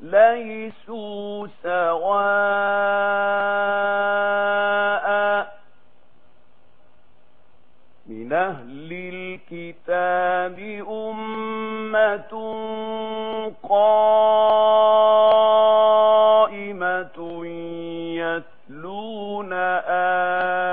ليسوا سواء من أهل الكتاب أمة قائمة يتلون آيات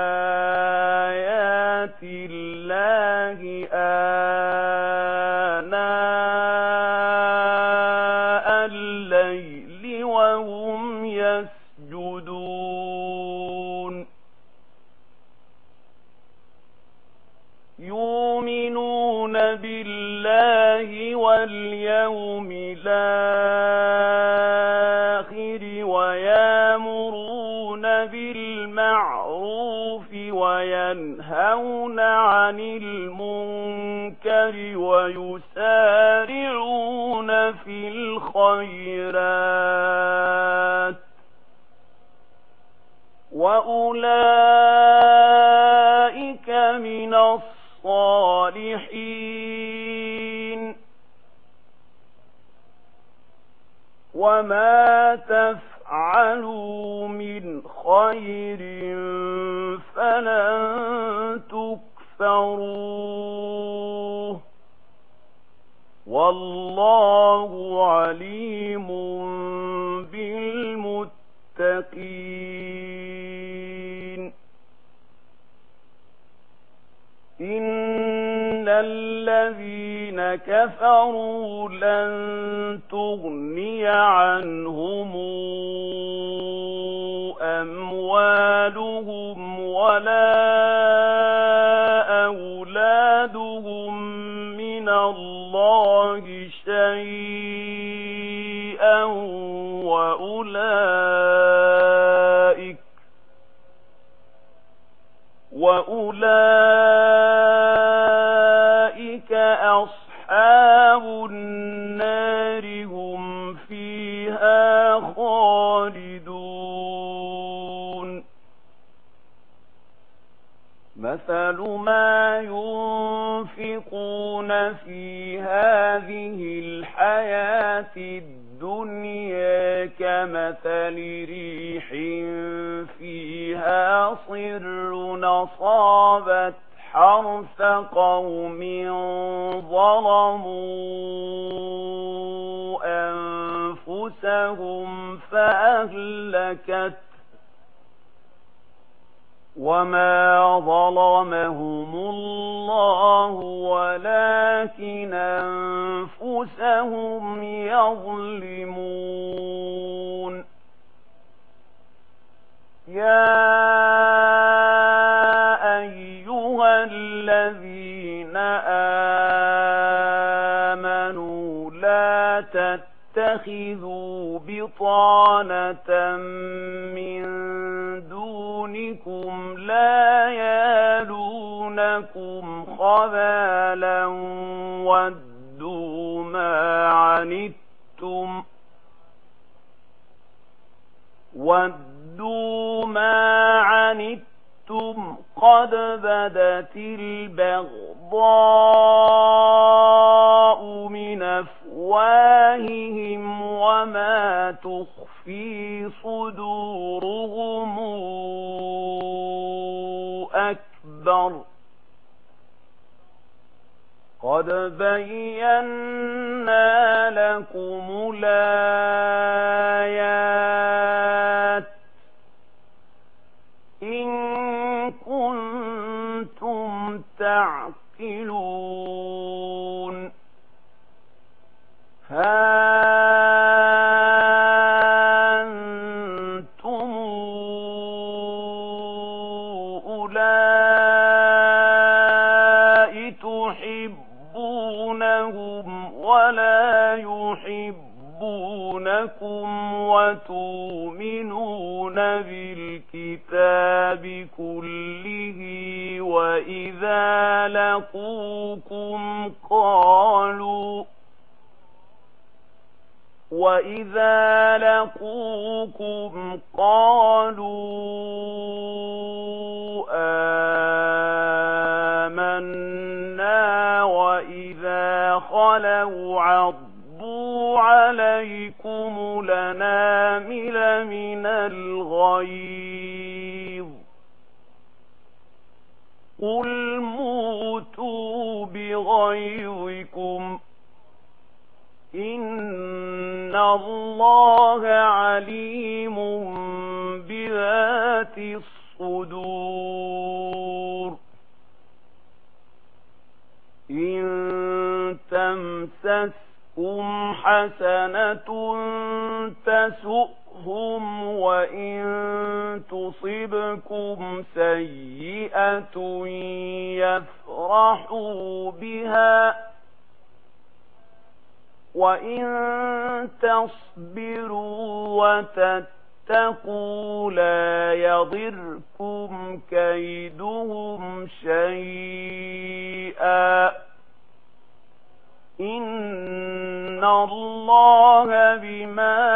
الله واليوم الآخر ويامرون بالمعروف وينهون عن المنكر ويسارعون في الخيرات وأولئك وما تفعلوا من خير فلن تكفروه والله عليم بالمتقين إن الذين كفروا لن تغني عنهم أموالهم ولا أولادهم من الله شيئا وأولئك وأولئك مثل ما ينفقون في هذه الحياة الدنيا كمثل ريح فيها صر نصابت حرث قوم ظلموا أنفسهم فأهلكت وما ظلمهم الله ولكن أنفسهم يظلمون يا أيها الذين آمنوا لا تتخذوا بطانة من أَيْدِيكُمْ لَا يَالُونَكُمْ خَبَالًا وَدُّوا مَا عَنِتُّمْ وَدُّوا مَا عَنِتُّمْ قَدْ بَدَتِ الْبَغْضَاءُ مِنْ أَفْوَاهِهِمْ وَمَا تُخْفِي صُدُورُهُمْ أكبر. قد بينا لكم الآيات تؤمنون بالكتاب كله وإذا لقوكم قالوا وَإِذَا لَقُوكُمْ قَالُوا آمَنَّا وَإِذَا خَلَوْا عَضُّوا عَلَيْكُمُ لَنَا من الغيظ قل موتوا بغيظكم إن الله عليم بذات الصدور إن تمسسكم حسنة تسؤ تَنصُرْهُمْ وَإِن تُصِبْكُمْ سَيِّئَةٌ يَفْرَحُوا بِهَا وَإِن تَصْبِرُوا وَتَتَّقُوا لَا يَضُرُّكُمْ كَيْدُهُمْ شَيْئًا إِنَّ اللَّهَ بِمَا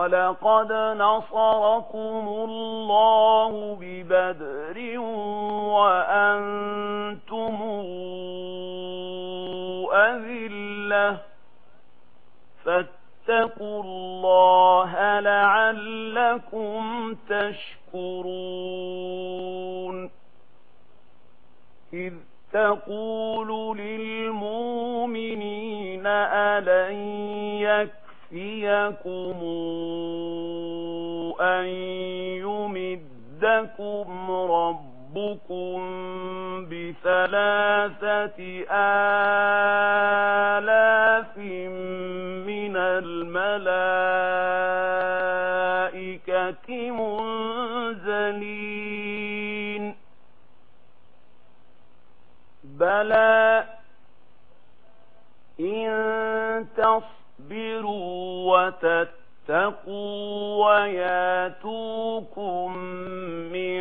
وَلَقَدْ نَصَرَكُمُ اللَّهُ بِبَدْرٍ وَأَنْتُمْ أَذِلَّةٌ فَاتَّقُوا اللَّهَ لَعَلَّكُمْ تَشْكُرُونَ إِذْ تَقُولُ لِلْمُؤْمِنِينَ أَلَنْ يَكْفُرُونَ يَكْفِيَكُمْ أَن يُمِدَّكُمْ رَبُّكُم بِثَلَاثَةِ آلَافٍ مِنَ الْمَلَائِكَةِ مُنزَلِينَ بَلَى تصبروا وتتقوا وياتوكم من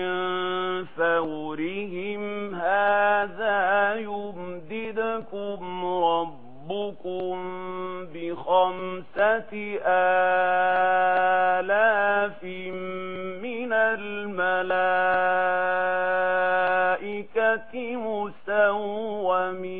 فورهم. هذا يمددكم ربكم بخمسة آلاف من الملائكة مسومين.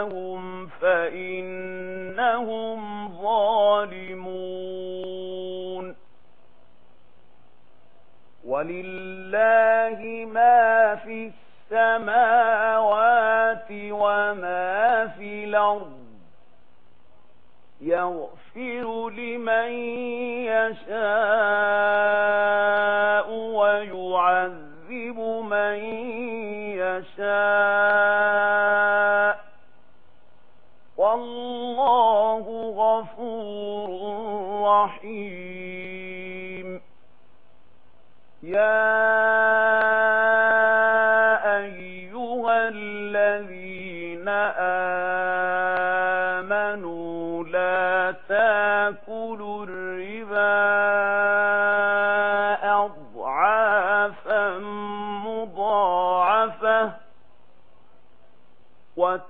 لهم فإنهم ظالمون. ولله ما في السماوات وما في الأرض. يغفر لمن يشاء ويعذب من يشاء. غفور رحيم. يا أيها الذين آمنوا لا تأكلوا الربا أضعافا مضاعفة. وتاكلوا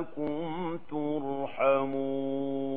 لعلكم ترحمون